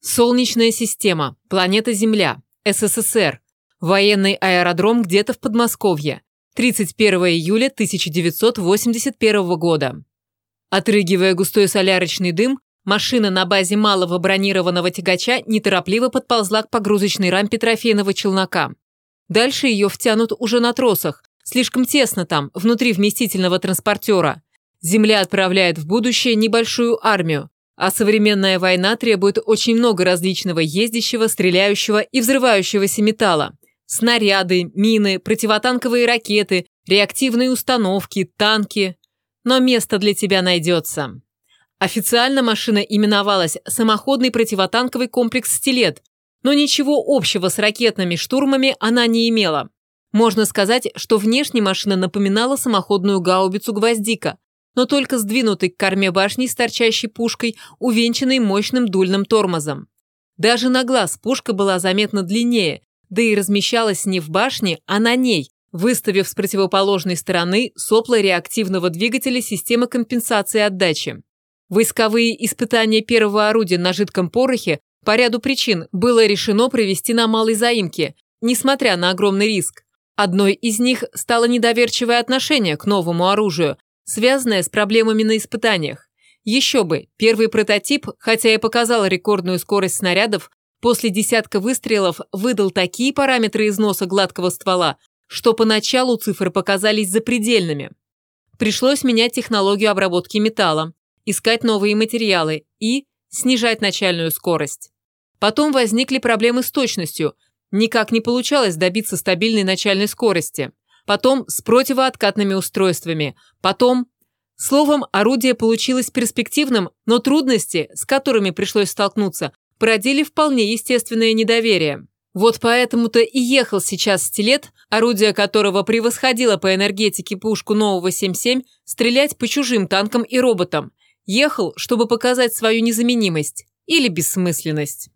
Солнечная система, планета Земля, СССР, военный аэродром где-то в Подмосковье, 31 июля 1981 года. Отрыгивая густой солярочный дым, машина на базе малого бронированного тягача неторопливо подползла к погрузочной рампе трофейного челнока. Дальше ее втянут уже на тросах, слишком тесно там, внутри вместительного транспортера. Земля отправляет в будущее небольшую армию, а современная война требует очень много различного ездящего, стреляющего и взрывающегося металла. Снаряды, мины, противотанковые ракеты, реактивные установки, танки. Но место для тебя найдется. Официально машина именовалась «Самоходный противотанковый комплекс «Стилет», но ничего общего с ракетными штурмами она не имела. Можно сказать, что внешне машина напоминала самоходную гаубицу «Гвоздика», но только сдвинутый к корме башни с торчащей пушкой, увенчанной мощным дульным тормозом. Даже на глаз пушка была заметно длиннее, да и размещалась не в башне, а на ней, выставив с противоположной стороны сопла реактивного двигателя системы компенсации отдачи. Войсковые испытания первого орудия на жидком порохе по ряду причин было решено провести на малой заимке, несмотря на огромный риск. Одной из них стало недоверчивое отношение к новому оружию, связанная с проблемами на испытаниях. Еще бы, первый прототип, хотя и показал рекордную скорость снарядов, после десятка выстрелов выдал такие параметры износа гладкого ствола, что поначалу цифры показались запредельными. Пришлось менять технологию обработки металла, искать новые материалы и снижать начальную скорость. Потом возникли проблемы с точностью, никак не получалось добиться стабильной начальной скорости потом с противооткатными устройствами, потом... Словом, орудие получилось перспективным, но трудности, с которыми пришлось столкнуться, породили вполне естественное недоверие. Вот поэтому-то и ехал сейчас стилет, орудие которого превосходило по энергетике пушку нового 7.7, стрелять по чужим танкам и роботам. Ехал, чтобы показать свою незаменимость или бессмысленность.